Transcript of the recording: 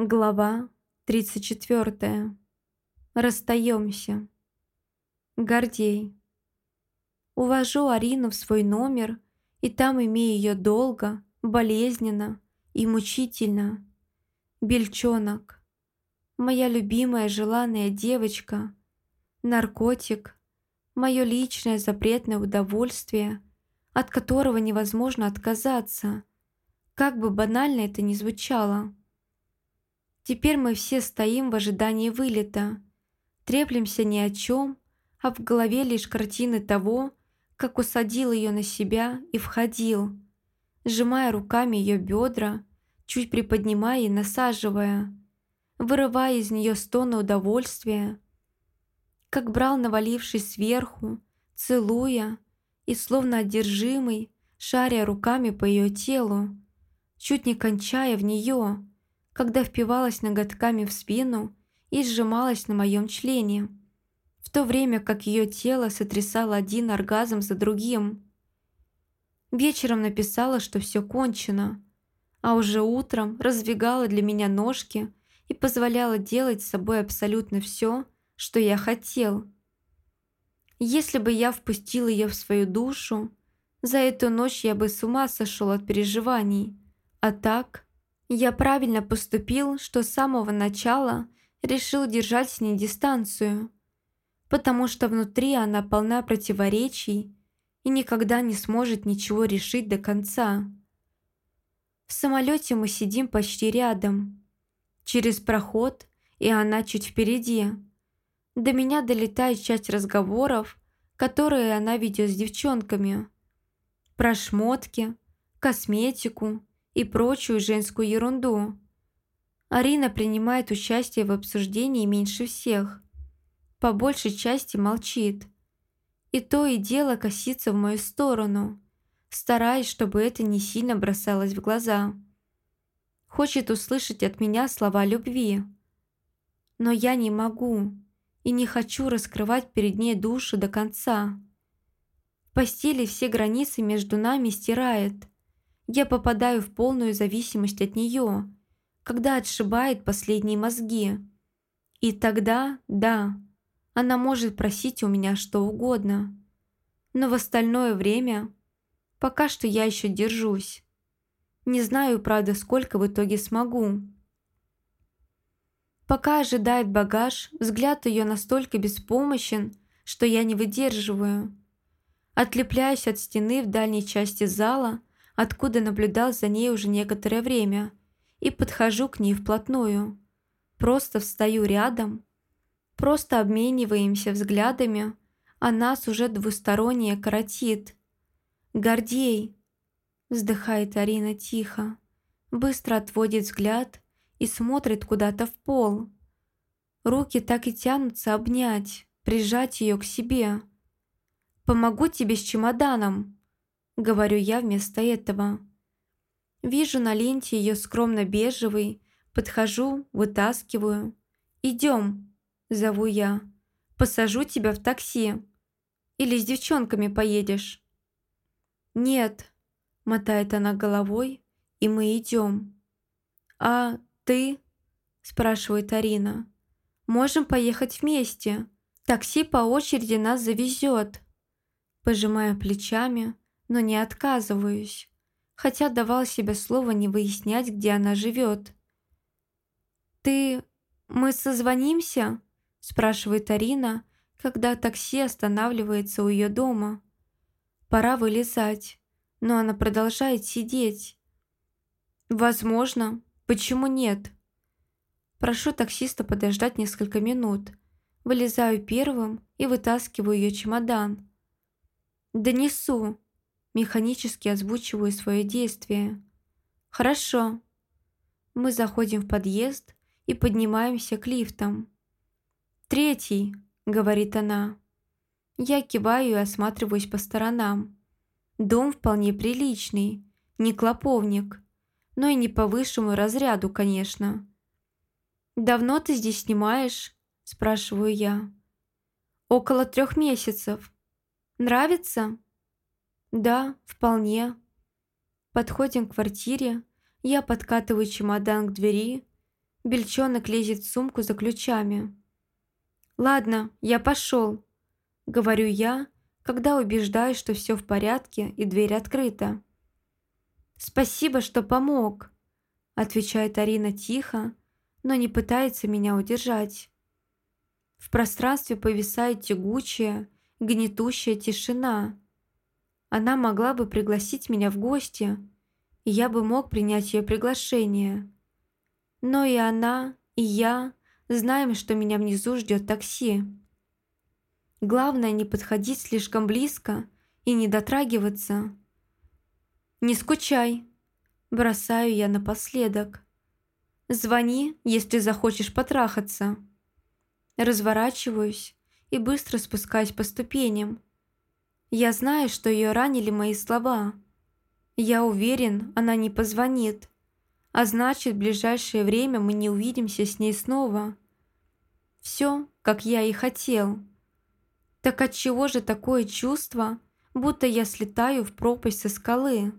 Глава 34. Расстаемся. Гордей. Увожу Арину в свой номер, и там имею ее долго, болезненно и мучительно. Бельчонок. Моя любимая желанная девочка. Наркотик. Мое личное запретное удовольствие, от которого невозможно отказаться, как бы банально это ни звучало. Теперь мы все стоим в ожидании вылета. Треплемся ни о чем, а в голове лишь картины того, как усадил ее на себя и входил, сжимая руками ее бедра, чуть приподнимая и насаживая, вырывая из нее стоны удовольствия, как брал навалившись сверху, целуя и словно одержимый, шаря руками по ее телу, чуть не кончая в нее, когда впивалась ноготками в спину и сжималась на моем члене, в то время как ее тело сотрясало один оргазм за другим. Вечером написала, что все кончено, а уже утром раздвигала для меня ножки и позволяла делать с собой абсолютно все, что я хотел. Если бы я впустил ее в свою душу, за эту ночь я бы с ума сошел от переживаний, а так я правильно поступил, что с самого начала решил держать с ней дистанцию, потому что внутри она полна противоречий и никогда не сможет ничего решить до конца. В самолете мы сидим почти рядом. Через проход, и она чуть впереди. До меня долетает часть разговоров, которые она ведет с девчонками. Про шмотки, косметику, и прочую женскую ерунду. Арина принимает участие в обсуждении меньше всех. По большей части молчит. И то и дело косится в мою сторону, стараясь, чтобы это не сильно бросалось в глаза. Хочет услышать от меня слова любви. Но я не могу и не хочу раскрывать перед ней душу до конца. В постели все границы между нами стирает – я попадаю в полную зависимость от нее, когда отшибает последние мозги. И тогда, да, она может просить у меня что угодно. Но в остальное время пока что я еще держусь. Не знаю, правда, сколько в итоге смогу. Пока ожидает багаж, взгляд ее настолько беспомощен, что я не выдерживаю. Отлепляюсь от стены в дальней части зала откуда наблюдал за ней уже некоторое время, и подхожу к ней вплотную. Просто встаю рядом, просто обмениваемся взглядами, а нас уже двустороннее коротит. «Гордей!» – вздыхает Арина тихо, быстро отводит взгляд и смотрит куда-то в пол. Руки так и тянутся обнять, прижать ее к себе. «Помогу тебе с чемоданом!» Говорю я вместо этого. Вижу на ленте ее скромно бежевый, подхожу, вытаскиваю. «Идем», – зову я. «Посажу тебя в такси. Или с девчонками поедешь?» «Нет», – мотает она головой, и мы идем. «А ты?» – спрашивает Арина. «Можем поехать вместе. Такси по очереди нас завезет». Пожимая плечами, но не отказываюсь, хотя давал себе слово не выяснять, где она живет. «Ты... мы созвонимся?» – спрашивает Арина, когда такси останавливается у ее дома. Пора вылезать, но она продолжает сидеть. «Возможно. Почему нет?» Прошу таксиста подождать несколько минут. Вылезаю первым и вытаскиваю ее чемодан. «Донесу», Механически озвучиваю свое действие. «Хорошо». Мы заходим в подъезд и поднимаемся к лифтам. «Третий», — говорит она. Я киваю и осматриваюсь по сторонам. Дом вполне приличный, не клоповник, но и не по высшему разряду, конечно. «Давно ты здесь снимаешь?» – спрашиваю я. «Около трех месяцев. Нравится?» «Да, вполне». Подходим к квартире, я подкатываю чемодан к двери, Бельчонок лезет в сумку за ключами. «Ладно, я пошел», — говорю я, когда убеждаюсь, что все в порядке и дверь открыта. «Спасибо, что помог», — отвечает Арина тихо, но не пытается меня удержать. В пространстве повисает тягучая, гнетущая тишина. Она могла бы пригласить меня в гости, и я бы мог принять ее приглашение. Но и она, и я знаем, что меня внизу ждет такси. Главное не подходить слишком близко и не дотрагиваться. «Не скучай», – бросаю я напоследок. «Звони, если захочешь потрахаться». Разворачиваюсь и быстро спускаюсь по ступеням. Я знаю, что ее ранили мои слова. Я уверен, она не позвонит. А значит, в ближайшее время мы не увидимся с ней снова. Все, как я и хотел. Так от чего же такое чувство, будто я слетаю в пропасть со скалы?»